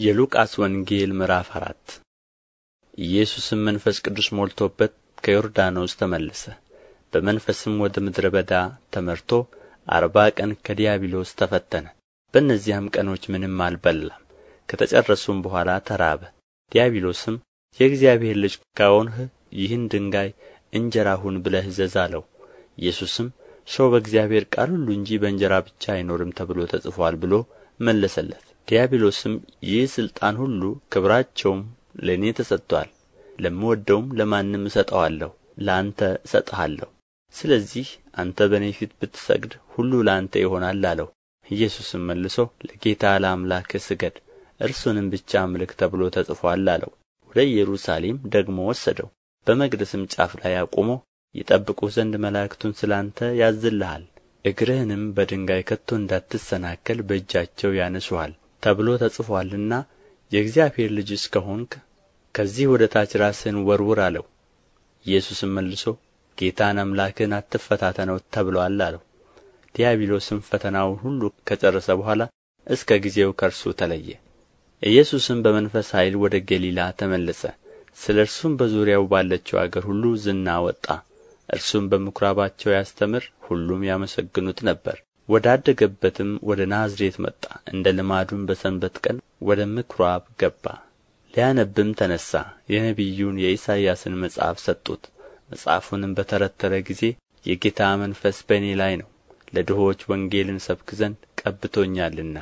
የሉቃስ ወንጌል ምዕራፍ አራት ኢየሱስም መንፈስ ቅዱስ ሞልቶበት ከዮርዳኖስ ተመለሰ። በመንፈስም ወደ ምድረ በዳ ተመርቶ አርባ ቀን ከዲያብሎስ ተፈተነ። በእነዚያም ቀኖች ምንም አልበላም። ከተጨረሱም በኋላ ተራበ። ዲያብሎስም የእግዚአብሔር ልጅ ከሆንህ ይህን ድንጋይ እንጀራ ሁን ብለህ እዘዝ አለው። ኢየሱስም ሰው በእግዚአብሔር ቃል ሁሉ እንጂ በእንጀራ ብቻ አይኖርም ተብሎ ተጽፎአል ብሎ መለሰለት ዲያብሎስም ይህ ሥልጣን ሁሉ ክብራቸውም ለእኔ ተሰጥቶአል። ለምወደውም ለማንም እሰጠዋለሁ ለአንተ እሰጥሃለሁ። ስለዚህ አንተ በእኔ ፊት ብትሰግድ ሁሉ ለአንተ ይሆናል አለው። ኢየሱስም መልሶ ለጌታ ለአምላክህ ስገድ እርሱንም ብቻ አምልክ ተብሎ ተጽፎአል አለው። ወደ ኢየሩሳሌም ደግሞ ወሰደው በመቅደስም ጫፍ ላይ አቁሞ ይጠብቁህ ዘንድ መላእክቱን ስለ አንተ ያዝልሃል እግርህንም በድንጋይ ከቶ እንዳትሰናከል በእጃቸው ያነሱሃል ተብሎ ተጽፎአልና የእግዚአብሔር ልጅስ ከሆንህ ከዚህ ወደ ታች ራስህን ወርውር አለው። ኢየሱስም መልሶ ጌታን አምላክህን አትፈታተነው ተብሎአል አለው። ዲያብሎስም ፈተናውን ሁሉ ከጨረሰ በኋላ እስከ ጊዜው ከእርሱ ተለየ። ኢየሱስም በመንፈስ ኃይል ወደ ገሊላ ተመለሰ። ስለ እርሱም በዙሪያው ባለችው አገር ሁሉ ዝና ወጣ። እርሱም በምኵራባቸው ያስተምር ሁሉም ያመሰግኑት ነበር ወዳደገበትም ወደ ናዝሬት መጣ። እንደ ልማዱም በሰንበት ቀን ወደ ምኵራብ ገባ። ሊያነብም ተነሣ። የነቢዩን የኢሳይያስን መጽሐፍ ሰጡት። መጽሐፉንም በተረተረ ጊዜ የጌታ መንፈስ በእኔ ላይ ነው ለድሆች ወንጌልን እሰብክ ዘንድ ቀብቶኛልና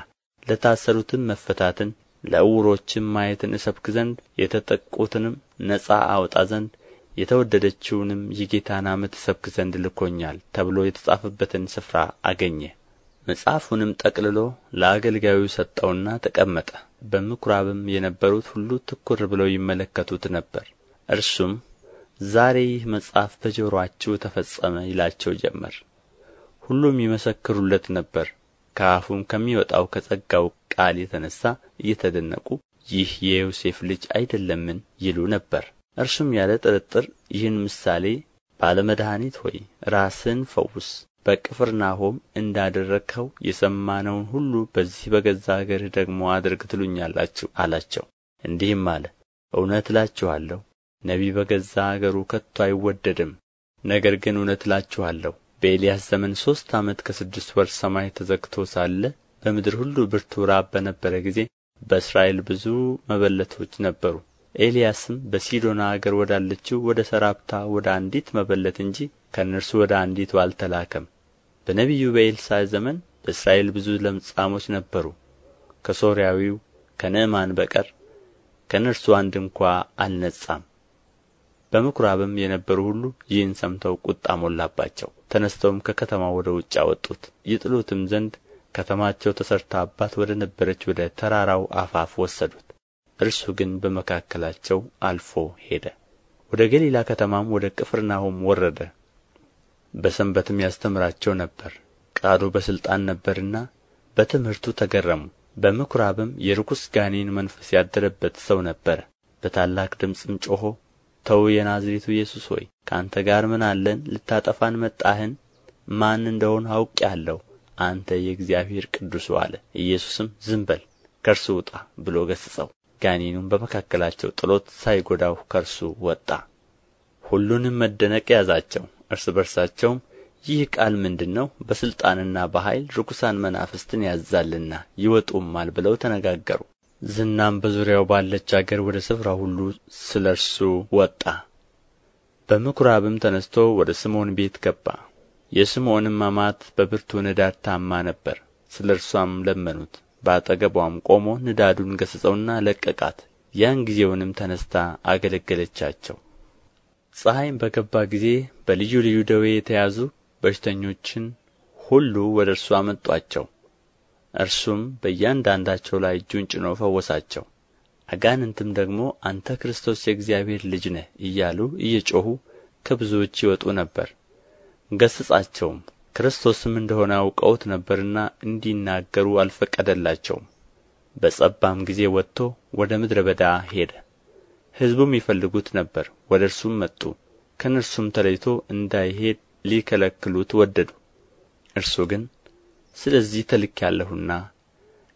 ለታሰሩትም መፈታትን ለዕውሮችም ማየትን እሰብክ ዘንድ የተጠቁትንም ነጻ አወጣ ዘንድ የተወደደችውንም የጌታን ዓመት እሰብክ ዘንድ ልኮኛል ተብሎ የተጻፈበትን ስፍራ አገኘ መጽሐፉንም ጠቅልሎ ለአገልጋዩ ሰጠውና ተቀመጠ። በምኵራብም የነበሩት ሁሉ ትኵር ብለው ይመለከቱት ነበር። እርሱም ዛሬ ይህ መጽሐፍ በጆሮአችሁ ተፈጸመ ይላቸው ጀመር። ሁሉም ይመሰክሩለት ነበር። ከአፉም ከሚወጣው ከጸጋው ቃል የተነሣ እየተደነቁ ይህ የዮሴፍ ልጅ አይደለምን ይሉ ነበር። እርሱም ያለ ጥርጥር ይህን ምሳሌ ባለ መድኃኒት ሆይ ራስህን ፈውስ በቅፍርናሆም እንዳደረግኸው የሰማነውን ሁሉ በዚህ በገዛ አገርህ ደግሞ አድርግ ትሉኛላችሁ አላቸው። እንዲህም አለ እውነት እላችኋለሁ ነቢይ በገዛ አገሩ ከቶ አይወደድም። ነገር ግን እውነት እላችኋለሁ በኤልያስ ዘመን ሦስት ዓመት ከስድስት ወር ሰማይ ተዘግቶ ሳለ በምድር ሁሉ ብርቱ ራብ በነበረ ጊዜ በእስራኤል ብዙ መበለቶች ነበሩ። ኤልያስም በሲዶና አገር ወዳለችው ወደ ሰራፕታ ወደ አንዲት መበለት እንጂ ከእነርሱ ወደ አንዲቱ አልተላከም በነቢዩ በኤልሳዕ ዘመን በእስራኤል ብዙ ለምጻሞች ነበሩ። ከሶርያዊው ከንዕማን በቀር ከእነርሱ አንድ እንኳ አልነጻም። በምኵራብም የነበሩ ሁሉ ይህን ሰምተው ቁጣ ሞላባቸው። ተነሥተውም ከከተማው ወደ ውጭ አወጡት። ይጥሉትም ዘንድ ከተማቸው ተሠርታባት ወደ ነበረች ወደ ተራራው አፋፍ ወሰዱት። እርሱ ግን በመካከላቸው አልፎ ሄደ። ወደ ገሊላ ከተማም ወደ ቅፍርናሆም ወረደ በሰንበትም ያስተምራቸው ነበር። ቃሉ በሥልጣን ነበርና በትምህርቱ ተገረሙ። በምኵራብም የርኵስ ጋኔን መንፈስ ያደረበት ሰው ነበረ በታላቅ ድምፅም ጮኾ ተው የናዝሬቱ ኢየሱስ ሆይ ከአንተ ጋር ምን አለን? ልታጠፋን መጣህን? ማን እንደሆንህ አውቄአለሁ። አንተ የእግዚአብሔር ቅዱሱ አለ። ኢየሱስም ዝም በል ከእርሱ ውጣ ብሎ ገሠጸው። ጋኔኑም በመካከላቸው ጥሎት ሳይጐዳው ከእርሱ ወጣ። ሁሉንም መደነቅ ያዛቸው እርስ በርሳቸውም ይህ ቃል ምንድር ነው በሥልጣንና በኃይል ርኵሳን መናፍስትን ያዛልና ይወጡማል ብለው ተነጋገሩ። ዝናም በዙሪያው ባለች አገር ወደ ስፍራው ሁሉ ስለ እርሱ ወጣ። በምኵራብም ተነሥቶ ወደ ስምዖን ቤት ገባ። የስምዖንም አማት በብርቱ ንዳድ ታማ ነበር። ስለ እርሷም ለመኑት። በአጠገቧም ቆሞ ንዳዱን ገሠጸውና ለቀቃት። ያን ጊዜውንም ተነሥታ አገለገለቻቸው ፀሐይም በገባ ጊዜ በልዩ ልዩ ደዌ የተያዙ በሽተኞችን ሁሉ ወደ እርሱ አመጡአቸው እርሱም በእያንዳንዳቸው ላይ እጁን ጭኖ ፈወሳቸው። አጋንንትም ደግሞ አንተ ክርስቶስ የእግዚአብሔር ልጅ ነህ እያሉ እየጮኹ ከብዙዎች ይወጡ ነበር። ገሠጻቸውም ክርስቶስም እንደሆነ አውቀውት ነበርና እንዲናገሩ አልፈቀደላቸውም። በጸባም ጊዜ ወጥቶ ወደ ምድረ በዳ ሄደ ሕዝቡም ይፈልጉት ነበር። ወደ እርሱም መጡ። ከእነርሱም ተለይቶ እንዳይሄድ ሊከለክሉት ወደዱ። እርሱ ግን ስለዚህ ተልኬአለሁና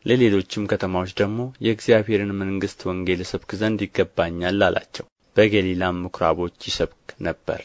ለሌሎችም ከተማዎች ደግሞ የእግዚአብሔርን መንግሥት ወንጌል እሰብክ ዘንድ ይገባኛል አላቸው። በገሊላም ምኵራቦች ይሰብክ ነበር